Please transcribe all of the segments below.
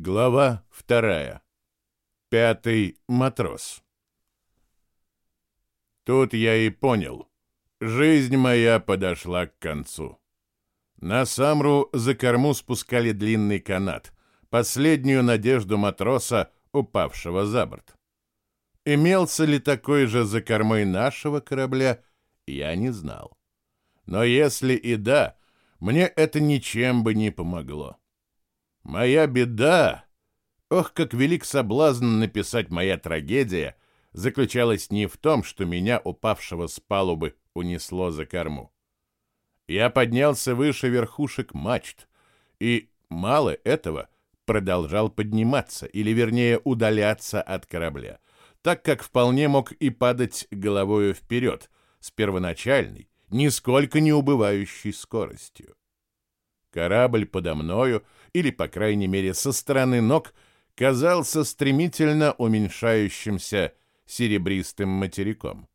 Глава вторая. Пятый матрос. Тут я и понял. Жизнь моя подошла к концу. На Самру за корму спускали длинный канат, последнюю надежду матроса, упавшего за борт. Имелся ли такой же за кормой нашего корабля, я не знал. Но если и да, мне это ничем бы не помогло. Моя беда, ох, как велик соблазн написать моя трагедия, заключалась не в том, что меня, упавшего с палубы, унесло за корму. Я поднялся выше верхушек мачт, и, мало этого, продолжал подниматься, или, вернее, удаляться от корабля, так как вполне мог и падать головою вперед, с первоначальной, нисколько не убывающей скоростью. Корабль подо мною, или, по крайней мере, со стороны ног, казался стремительно уменьшающимся серебристым материком.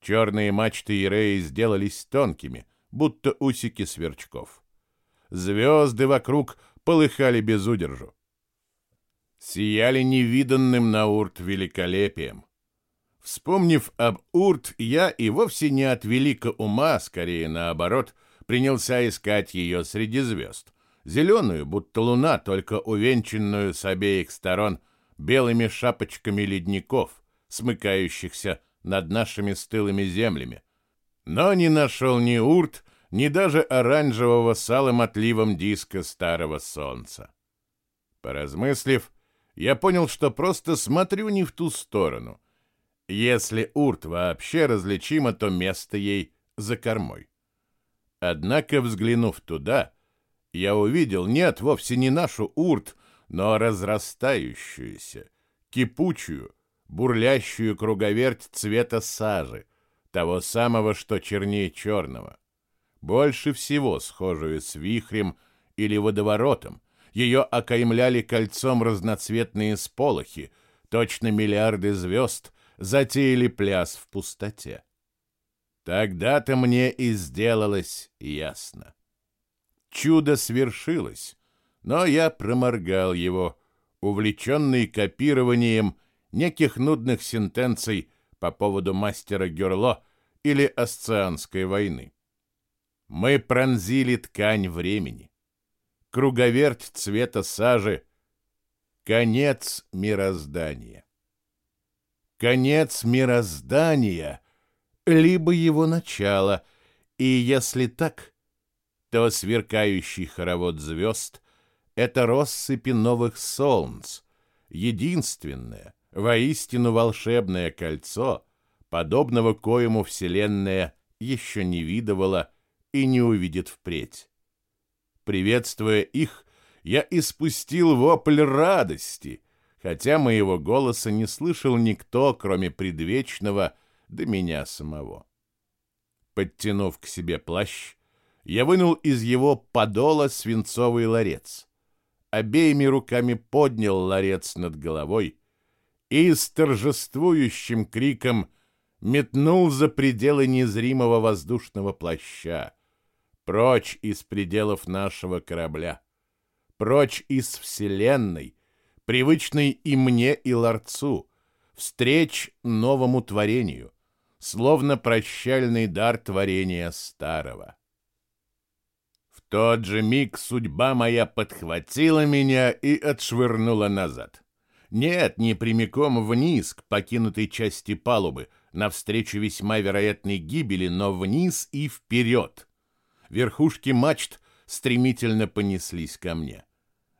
Черные мачты Иреи сделались тонкими, будто усики сверчков. Звезды вокруг полыхали без удержу. Сияли невиданным на Урт великолепием. Вспомнив об Урт, я и вовсе не от велика ума, скорее наоборот — принялся искать ее среди звезд. Зеленую, будто луна, только увенчанную с обеих сторон белыми шапочками ледников, смыкающихся над нашими стылыми землями. Но не нашел ни урт, ни даже оранжевого с алым отливом диска старого солнца. Поразмыслив, я понял, что просто смотрю не в ту сторону. Если урт вообще различимо, то место ей за кормой. Однако, взглянув туда, я увидел, нет, вовсе не нашу урт, но разрастающуюся, кипучую, бурлящую круговерть цвета сажи, того самого, что чернее черного. Больше всего схожую с вихрем или водоворотом, ее окаймляли кольцом разноцветные сполохи, точно миллиарды звезд затеяли пляс в пустоте. Тогда-то мне и сделалось ясно. Чудо свершилось, но я проморгал его, увлеченный копированием неких нудных сентенций по поводу мастера Герло или Асцианской войны. Мы пронзили ткань времени. Круговерть цвета сажи — конец мироздания. Конец мироздания — либо его начало, и если так, то сверкающий хоровод звезд — это россыпи новых солнц, единственное, воистину волшебное кольцо, подобного коему Вселенная еще не видывала и не увидит впредь. Приветствуя их, я испустил вопль радости, хотя моего голоса не слышал никто, кроме предвечного — до меня самого. Подтянув к себе плащ, я вынул из его подола свинцовый ларец, обеими руками поднял ларец над головой и с торжествующим криком метнул за пределы незримого воздушного плаща, прочь из пределов нашего корабля, прочь из Вселенной, привычной и мне, и ларцу, встреч новому творению, словно прощальный дар творения старого. Тот же миг судьба моя подхватила меня и отшвырнула назад. Нет, не прямиком вниз, к покинутой части палубы, навстречу весьма вероятной гибели, но вниз и вперед. Верхушки мачт стремительно понеслись ко мне.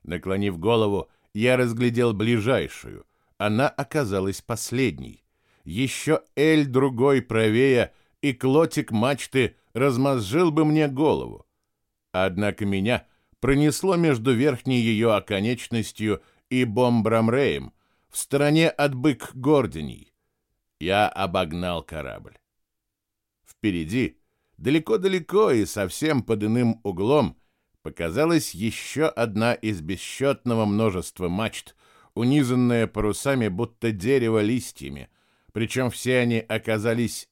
Наклонив голову, я разглядел ближайшую. Она оказалась последней еще эль другой правее, и клотик мачты размозжил бы мне голову. Однако меня пронесло между верхней ее оконечностью и бомбрамреем, в стороне от бык Горденей. Я обогнал корабль. Впереди, далеко-далеко и совсем под иным углом, показалась еще одна из бесчетного множества мачт, унизанная парусами, будто дерево листьями — причем все они оказались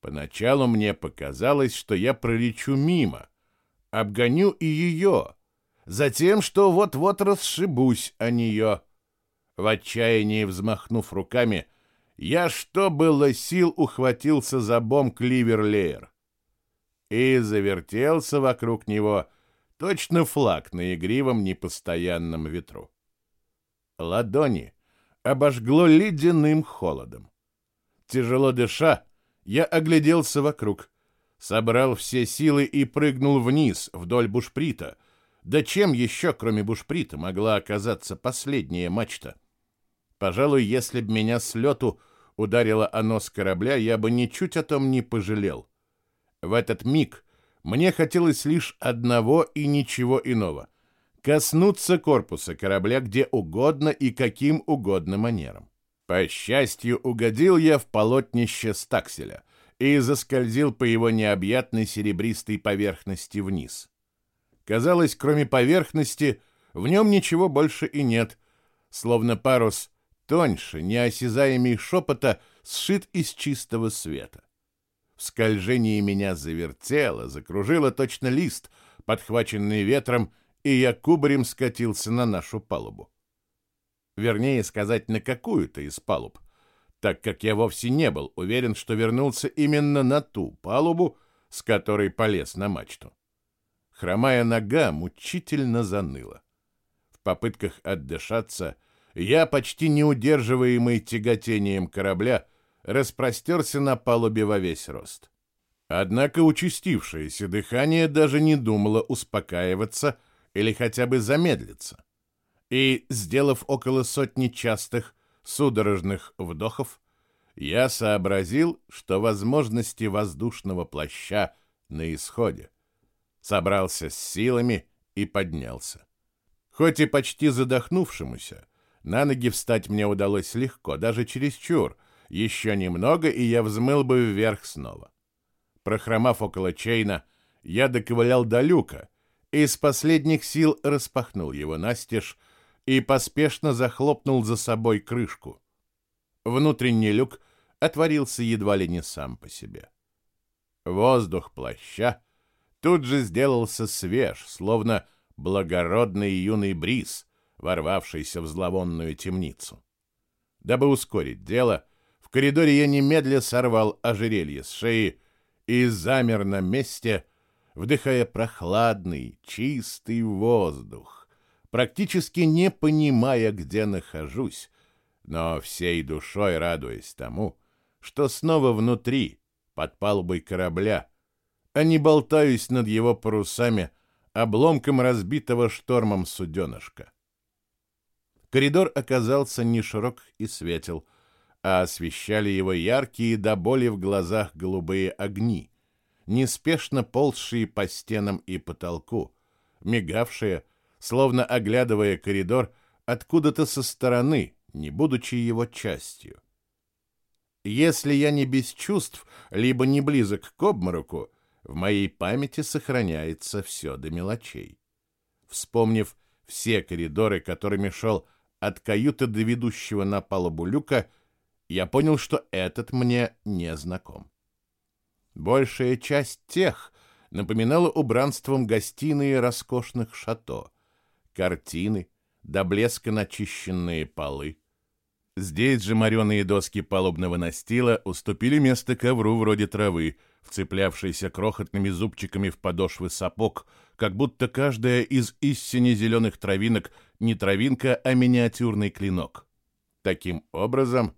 Поначалу мне показалось, что я пролечу мимо, обгоню и ее, затем, что вот-вот расшибусь о нее. В отчаянии взмахнув руками, я, что было сил, ухватился за бомб Ливерлеер и завертелся вокруг него, точно флаг на игривом непостоянном ветру. Ладони обожгло ледяным холодом. Тяжело дыша, я огляделся вокруг, собрал все силы и прыгнул вниз, вдоль бушприта. Да чем еще, кроме бушприта, могла оказаться последняя мачта? Пожалуй, если б меня с лету ударило о нос корабля, я бы ничуть о том не пожалел. В этот миг мне хотелось лишь одного и ничего иного — коснуться корпуса корабля где угодно и каким угодно манером. По счастью, угодил я в полотнище стакселя и заскользил по его необъятной серебристой поверхности вниз. Казалось, кроме поверхности, в нем ничего больше и нет, словно парус тоньше, неосязаемый шепота, сшит из чистого света. В скольжении меня завертело, закружило точно лист, подхваченный ветром, и я кубарем скатился на нашу палубу. Вернее сказать, на какую-то из палуб, так как я вовсе не был уверен, что вернулся именно на ту палубу, с которой полез на мачту. Хромая нога мучительно заныла. В попытках отдышаться я, почти неудерживаемый тяготением корабля, распростерся на палубе во весь рост. Однако участившееся дыхание даже не думало успокаиваться или хотя бы замедлиться и, сделав около сотни частых, судорожных вдохов, я сообразил, что возможности воздушного плаща на исходе. Собрался с силами и поднялся. Хоть и почти задохнувшемуся, на ноги встать мне удалось легко, даже чересчур. Еще немного, и я взмыл бы вверх снова. Прохромав около Чейна, я доковылял до люка и из последних сил распахнул его настежь, и поспешно захлопнул за собой крышку. Внутренний люк отворился едва ли не сам по себе. Воздух плаща тут же сделался свеж, словно благородный юный бриз, ворвавшийся в зловонную темницу. Дабы ускорить дело, в коридоре я немедля сорвал ожерелье с шеи и замер на месте, вдыхая прохладный, чистый воздух практически не понимая, где нахожусь, но всей душой радуясь тому, что снова внутри, под палубой корабля, а не болтаюсь над его парусами обломком разбитого штормом суденышка. Коридор оказался не широк и светел, а освещали его яркие до боли в глазах голубые огни, неспешно ползшие по стенам и потолку, мигавшие, словно оглядывая коридор откуда-то со стороны, не будучи его частью. Если я не без чувств, либо не близок к обмороку, в моей памяти сохраняется все до мелочей. Вспомнив все коридоры, которыми шел от каюты до ведущего на палубу люка, я понял, что этот мне не знаком. Большая часть тех напоминала убранством гостиные роскошных шато — картины, до блеска начищенные полы. Здесь же мореные доски палубного настила уступили место ковру вроде травы, вцеплявшейся крохотными зубчиками в подошвы сапог, как будто каждая из истине зеленых травинок не травинка, а миниатюрный клинок. Таким образом,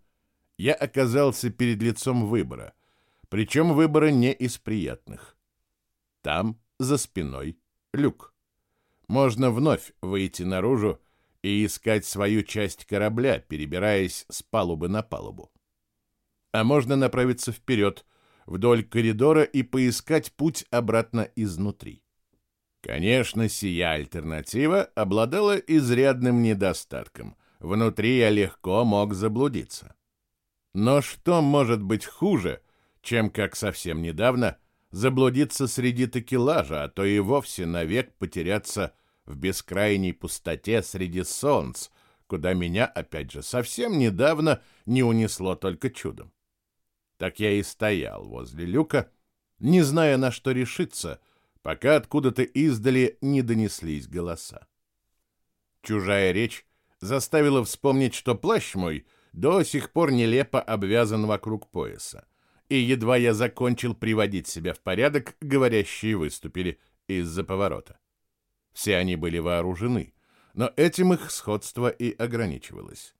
я оказался перед лицом выбора, причем выбора не из приятных. Там, за спиной, люк можно вновь выйти наружу и искать свою часть корабля, перебираясь с палубы на палубу. А можно направиться вперед, вдоль коридора и поискать путь обратно изнутри. Конечно, сия альтернатива обладала изрядным недостатком. Внутри я легко мог заблудиться. Но что может быть хуже, чем, как совсем недавно, заблудиться среди такелажа, а то и вовсе навек потеряться в бескрайней пустоте среди солнц, куда меня, опять же, совсем недавно не унесло только чудом. Так я и стоял возле люка, не зная, на что решиться, пока откуда-то издали не донеслись голоса. Чужая речь заставила вспомнить, что плащ мой до сих пор нелепо обвязан вокруг пояса. И едва я закончил приводить себя в порядок, говорящие выступили из-за поворота. Все они были вооружены, но этим их сходство и ограничивалось.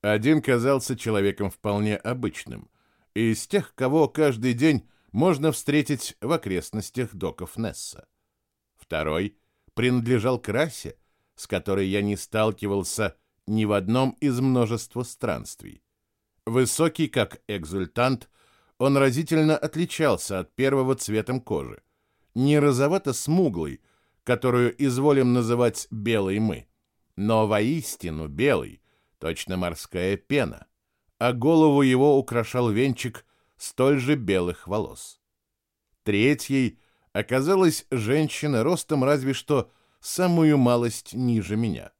Один казался человеком вполне обычным, из тех, кого каждый день можно встретить в окрестностях доков Несса. Второй принадлежал к расе, с которой я не сталкивался ни в одном из множества странствий. Высокий, как экзультант, он разительно отличался от первого цветом кожи. Не розовато-смуглый, которую изволим называть белой мы, но воистину белый, точно морская пена, а голову его украшал венчик столь же белых волос. Третьей оказалась женщина ростом разве что самую малость ниже меня,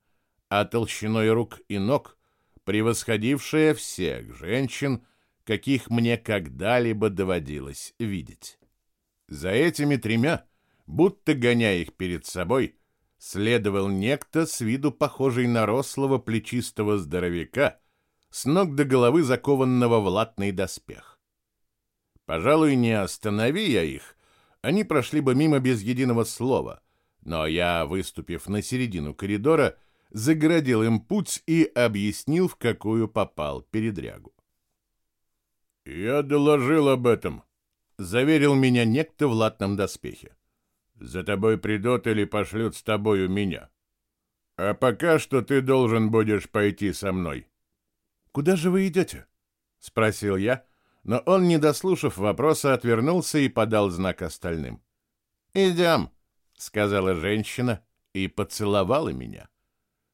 а толщиной рук и ног превосходившая всех женщин, каких мне когда-либо доводилось видеть. За этими тремя, будто гоняя их перед собой, следовал некто с виду похожий на рослого плечистого здоровяка, с ног до головы закованного в латный доспех. Пожалуй, не останови я их, они прошли бы мимо без единого слова, но я, выступив на середину коридора, заградил им путь и объяснил, в какую попал передрягу. «Я доложил об этом», — заверил меня некто в латном доспехе. За тобой придут или пошлют с тобою меня. А пока что ты должен будешь пойти со мной. Куда же вы идете? Спросил я, но он, не дослушав вопроса, отвернулся и подал знак остальным. Идем, сказала женщина и поцеловала меня.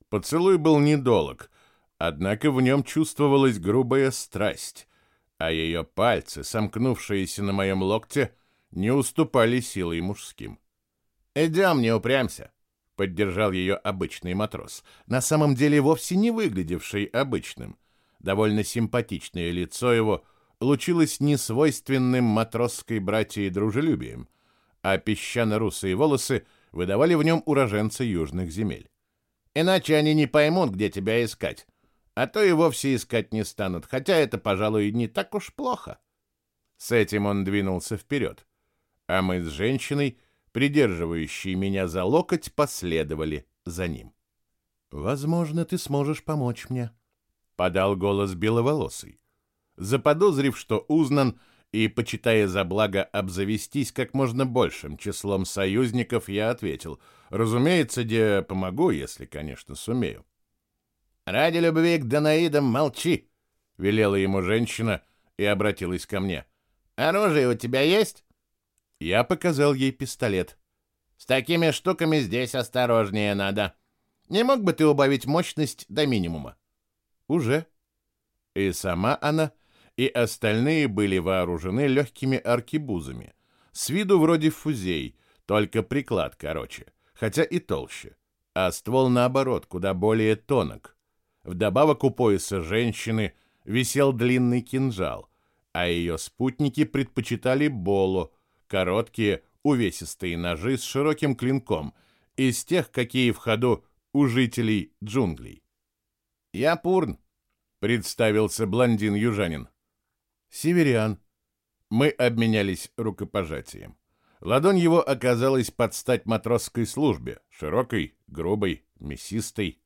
Поцелуй был недолг, однако в нем чувствовалась грубая страсть, а ее пальцы, сомкнувшиеся на моем локте, не уступали силой мужским. «Идем, не упрямься», — поддержал ее обычный матрос, на самом деле вовсе не выглядевший обычным. Довольно симпатичное лицо его лучилось несвойственным матросской братьей дружелюбием, а песчано-русые волосы выдавали в нем уроженца южных земель. «Иначе они не поймут, где тебя искать, а то и вовсе искать не станут, хотя это, пожалуй, не так уж плохо». С этим он двинулся вперед, а мы с женщиной — придерживающие меня за локоть, последовали за ним. «Возможно, ты сможешь помочь мне», — подал голос беловолосый. Заподозрив, что узнан, и, почитая за благо обзавестись как можно большим числом союзников, я ответил, «Разумеется, где помогу, если, конечно, сумею». «Ради любви к Данаидам молчи», — велела ему женщина и обратилась ко мне. «Оружие у тебя есть?» Я показал ей пистолет. «С такими штуками здесь осторожнее надо. Не мог бы ты убавить мощность до минимума?» «Уже». И сама она, и остальные были вооружены легкими аркибузами. С виду вроде фузей, только приклад короче, хотя и толще. А ствол, наоборот, куда более тонок. Вдобавок у пояса женщины висел длинный кинжал, а ее спутники предпочитали боло, Короткие, увесистые ножи с широким клинком, из тех, какие в ходу у жителей джунглей. «Я Пурн», — представился блондин-южанин. «Северян». Мы обменялись рукопожатием. Ладонь его оказалась под стать матросской службе, широкой, грубой, мясистой.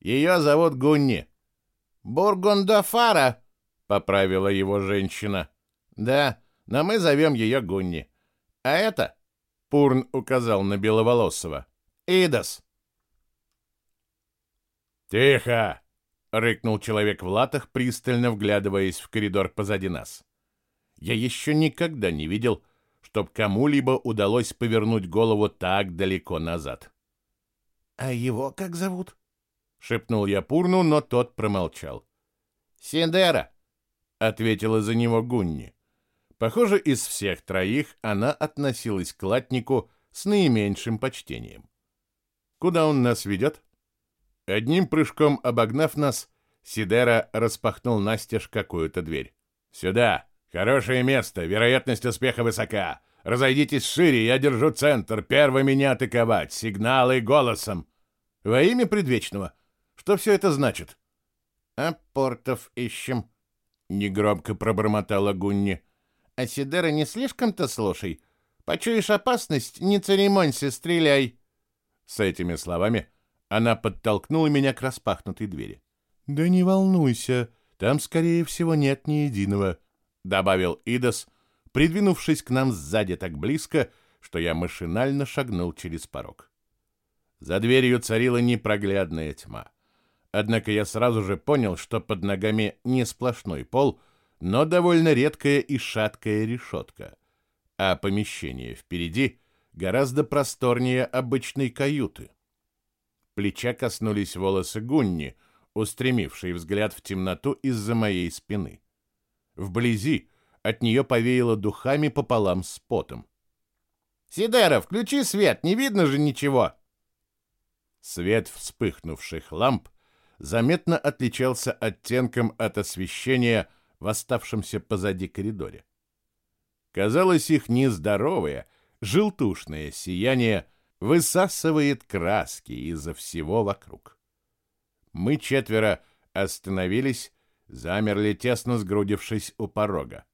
«Ее зовут Гунни». «Бургундафара», — поправила его женщина. «Да, но мы зовем ее Гунни. А это, — Пурн указал на Беловолосого, — Идас. «Тихо!» — рыкнул человек в латах, пристально вглядываясь в коридор позади нас. Я еще никогда не видел, чтоб кому-либо удалось повернуть голову так далеко назад. «А его как зовут?» — шепнул я Пурну, но тот промолчал. «Синдера!» — ответила за него Гунни. Похоже, из всех троих она относилась к латнику с наименьшим почтением. Куда он нас ведет? Одним прыжком обогнав нас, Сидера распахнул настежь какую-то дверь. «Сюда!» Хорошее место, вероятность успеха высока. Разойдитесь шире, я держу центр. Первый меня атаковать. Сигналы голосом. Во имя предвечного. Что все это значит? А портов ищем. Негромко пробормотала Гунни. А Сидера не слишком-то слушай. Почуешь опасность, не церемонься, стреляй. С этими словами она подтолкнула меня к распахнутой двери. «Да не волнуйся, там, скорее всего, нет ни единого», — добавил Идас, придвинувшись к нам сзади так близко, что я машинально шагнул через порог. За дверью царила непроглядная тьма. Однако я сразу же понял, что под ногами не сплошной пол, но довольно редкая и шаткая решетка, а помещение впереди гораздо просторнее обычной каюты. Плеча коснулись волосы Гунни, устремившей взгляд в темноту из-за моей спины. Вблизи от нее повеяло духами пополам с потом. «Сидера, включи свет, не видно же ничего!» Свет вспыхнувших ламп заметно отличался оттенком от освещения в оставшемся позади коридоре. Казалось, их нездоровое, желтушное сияние — высасывает краски из-за всего вокруг. Мы четверо остановились, замерли тесно сгрудившись у порога.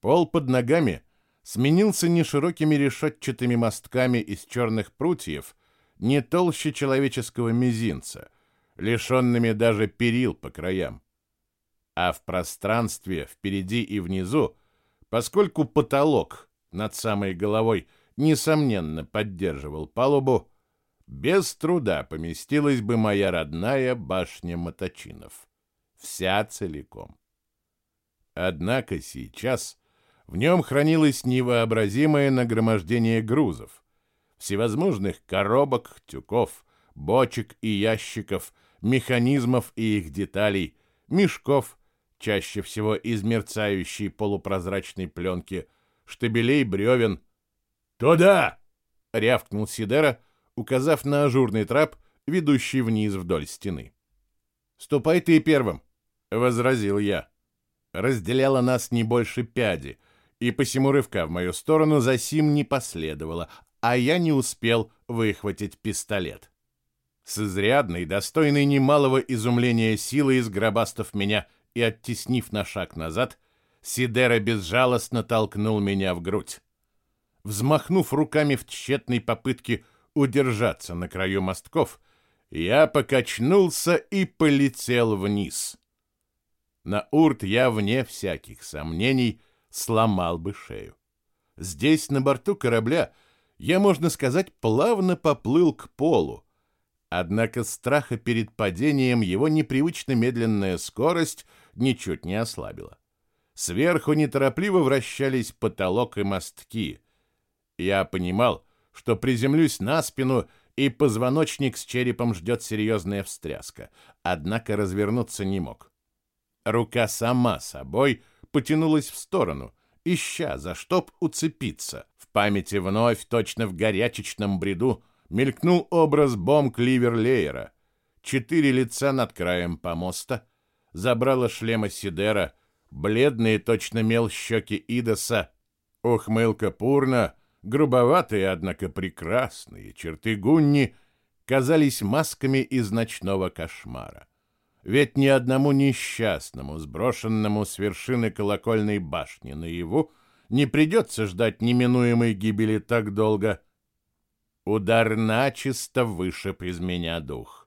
Пол под ногами сменился не широкими решетчатыми мостками из черных прутьев, не толще человеческого мизинца, лишенными даже перил по краям. А в пространстве впереди и внизу, поскольку потолок над самой головой несомненно, поддерживал палубу, без труда поместилась бы моя родная башня Моточинов. Вся целиком. Однако сейчас в нем хранилось невообразимое нагромождение грузов, всевозможных коробок, тюков, бочек и ящиков, механизмов и их деталей, мешков, чаще всего из мерцающей полупрозрачной пленки, штабелей бревен, «Туда!» — рявкнул Сидера, указав на ажурный трап, ведущий вниз вдоль стены. «Ступай ты первым!» — возразил я. Разделяло нас не больше пяди, и посему рывка в мою сторону за сим не последовало, а я не успел выхватить пистолет. С изрядной, достойной немалого изумления силой изгробастав меня и оттеснив на шаг назад, Сидера безжалостно толкнул меня в грудь взмахнув руками в тщетной попытке удержаться на краю мостков, я покачнулся и полетел вниз. На урт я, вне всяких сомнений, сломал бы шею. Здесь, на борту корабля, я, можно сказать, плавно поплыл к полу, однако страха перед падением его непривычно медленная скорость ничуть не ослабила. Сверху неторопливо вращались потолок и мостки — я понимал, что приземлюсь на спину, и позвоночник с черепом ждет серьезная встряска, однако развернуться не мог. Рука сама собой потянулась в сторону, ища за чтоб уцепиться. В памяти вновь, точно в горячечном бреду, мелькнул образ бомб Ливерлеера. Четыре лица над краем помоста, забрала шлема Сидера, бледные точно мел щеки Идоса, ухмылка Пурна — Грубоватые, однако прекрасные черты Гунни казались масками из ночного кошмара. Ведь ни одному несчастному, сброшенному с вершины колокольной башни наяву, не придется ждать неминуемой гибели так долго. Удар начисто вышиб из меня дух.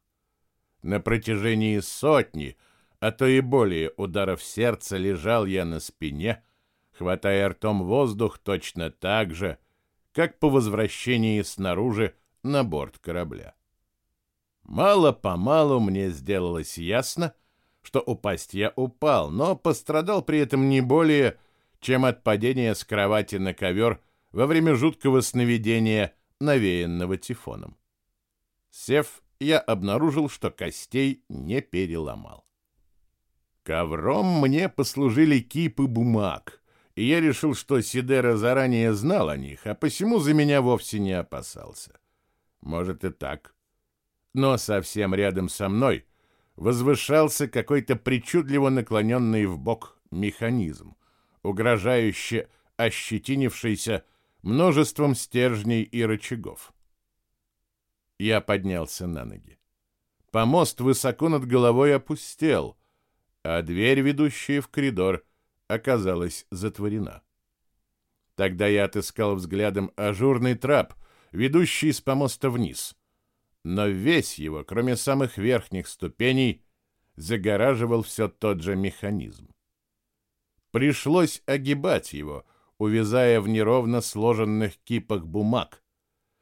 На протяжении сотни, а то и более ударов сердца лежал я на спине, хватая ртом воздух точно так же, как по возвращении снаружи на борт корабля. Мало-помалу мне сделалось ясно, что упасть я упал, но пострадал при этом не более, чем от падения с кровати на ковер во время жуткого сновидения, навеянного тифоном. Сев, я обнаружил, что костей не переломал. Ковром мне послужили кипы бумаг — и я решил, что Сидера заранее знал о них, а посему за меня вовсе не опасался. Может и так. Но совсем рядом со мной возвышался какой-то причудливо наклоненный в бок механизм, угрожающе ощетинившийся множеством стержней и рычагов. Я поднялся на ноги. Помост высоко над головой опустел, а дверь, ведущая в коридор, оказалась затворена. Тогда я отыскал взглядом ажурный трап, ведущий с помоста вниз. Но весь его, кроме самых верхних ступеней, загораживал все тот же механизм. Пришлось огибать его, увязая в неровно сложенных кипах бумаг.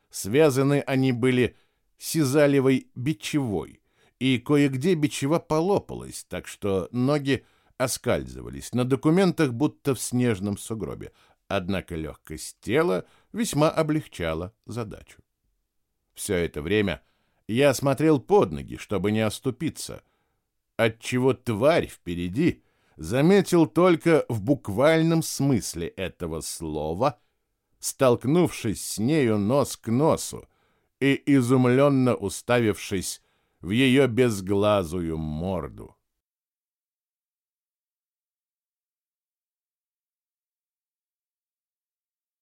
Связаны они были сизалевой бичевой, и кое-где бичева полопалась, так что ноги оскальзывались на документах, будто в снежном сугробе, однако легкость тела весьма облегчала задачу. Все это время я смотрел под ноги, чтобы не оступиться, отчего тварь впереди заметил только в буквальном смысле этого слова, столкнувшись с нею нос к носу и изумленно уставившись в ее безглазую морду.